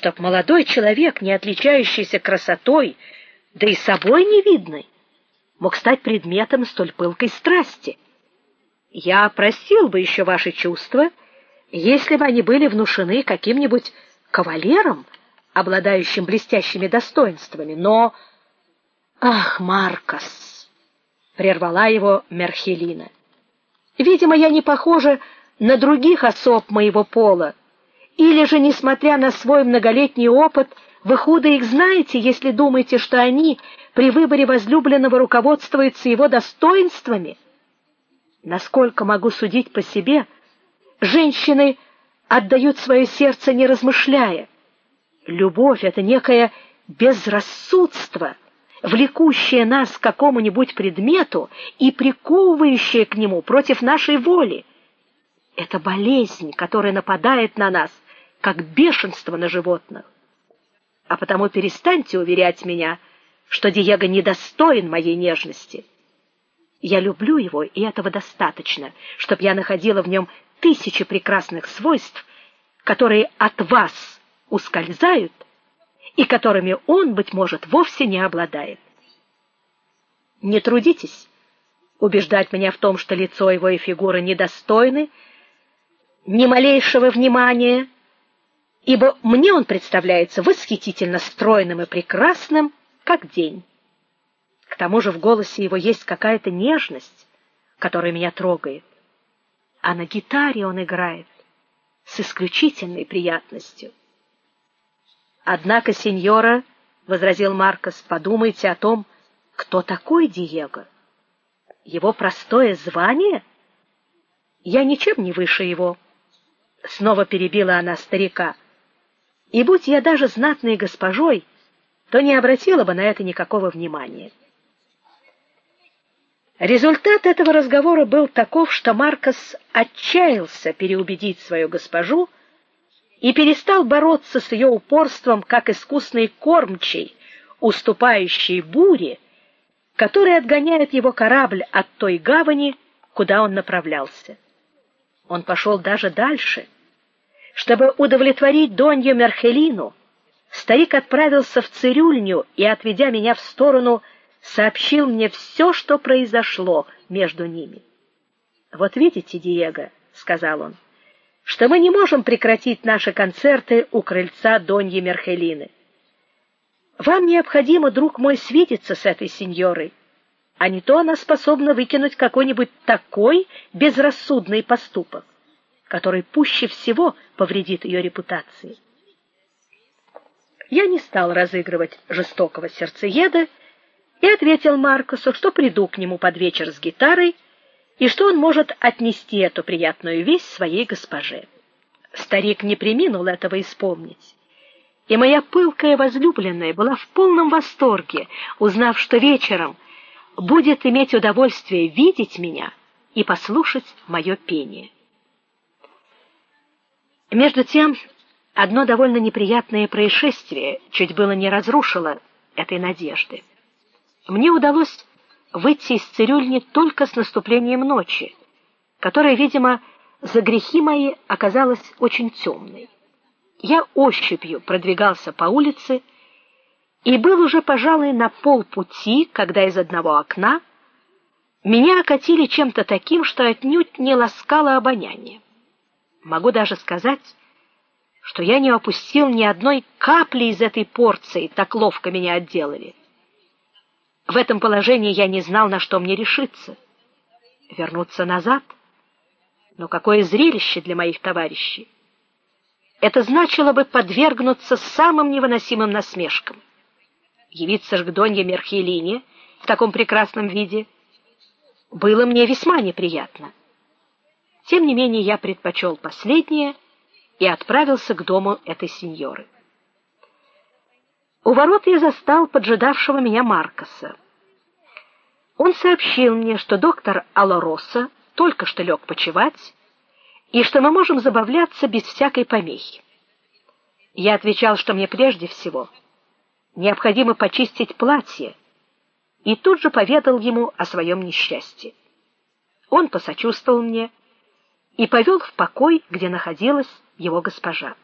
чтоб молодой человек, не отличающийся красотой, да и собой не видный, мог стать предметом столь пылкой страсти. Я просил бы еще ваши чувства, если бы они были внушены каким-нибудь кавалером, обладающим блестящими достоинствами, но Ах, Маркос, прервала его Мерхелина. Видимо, я не похожа на других особ моего пола, или же, несмотря на свой многолетний опыт, вы худо их знаете, если думаете, что они при выборе возлюбленного руководствуются его достоинствами. Насколько могу судить по себе, женщины отдают свое сердце не размышляя. Любовь это некое безрассудство, влекущее нас к какому-нибудь предмету и приковывающее к нему против нашей воли. Это болезнь, которая нападает на нас, как бешенство на животных. А потому перестаньте уверять меня, что Диего недостоин моей нежности. Я люблю его, и этого достаточно, чтобы я находила в нем тысячи прекрасных свойств, которые от вас ускользают и которыми он быть может вовсе не обладает. Не трудитесь убеждать меня в том, что лицо его и фигура недостойны ни малейшего внимания, ибо мне он представляется восхитительно стройным и прекрасным, как день. К тому же в голосе его есть какая-то нежность, которая меня трогает. А на гитаре он играет с исключительной приятностью. Однако, сеньора, возразил Маркос, подумайте о том, кто такой Диего. Его простое звание? Я ничем не выше его. Снова перебила она старика. И будь я даже знатной госпожой, то не обратила бы на это никакого внимания. Результат этого разговора был таков, что Маркос отчаялся переубедить свою госпожу и перестал бороться с ее упорством, как искусный кормчий, уступающий буре, который отгоняет его корабль от той гавани, куда он направлялся. Он пошел даже дальше, чтобы удовлетворить Донью Мерхелину. Старик отправился в цирюльню и, отведя меня в сторону, сообщил мне все, что произошло между ними. Вот видите, Диего, сказал он, что мы не можем прекратить наши концерты у крыльца Доньи Мерхелины. Вам необходимо, друг мой, свидеться с этой сеньорой, а не то она способна выкинуть какой-нибудь такой безрассудный поступок, который пуще всего повредит ее репутации. Я не стал разыгрывать жестокого сердцееда и ответил Маркусу, что приду к нему под вечер с гитарой и что он может отнести эту приятную весть своей госпоже. Старик не преминул этого исполнить. И моя пылкая возлюбленная была в полном восторге, узнав, что вечером будет иметь удовольствие видеть меня и послушать мое пение. Между тем, одно довольно неприятное происшествие чуть было не разрушило этой надежды. Мне удалось выйти из цирюльни только с наступлением ночи, которая, видимо, за грехи мои оказалась очень темной. Я ощупью продвигался по улице и был уже, пожалуй, на полпути, когда из одного окна меня окатили чем-то таким, что отнюдь не ласкало обоняние. Могу даже сказать, что я не опустил ни одной капли из этой порции, так ловко меня отделали. В этом положении я не знал, на что мне решиться. Вернуться назад? Но какое зрелище для моих товарищей! Это значило бы подвергнуться самым невыносимым насмешкам. Явиться ж к Донье Мерхелине в таком прекрасном виде было мне весьма неприятно. Тем не менее я предпочел последнее и отправился к дому этой сеньоры. У ворот я застал поджидавшего меня Маркоса. Он сообщил мне, что доктор Алороса только что лег почевать и что мы можем забавляться без всякой помехи. Я отвечал, что мне прежде всего необходимо почистить платье, и тут же поведал ему о своем несчастье. Он посочувствовал мне и повел в покой, где находилась его госпожа.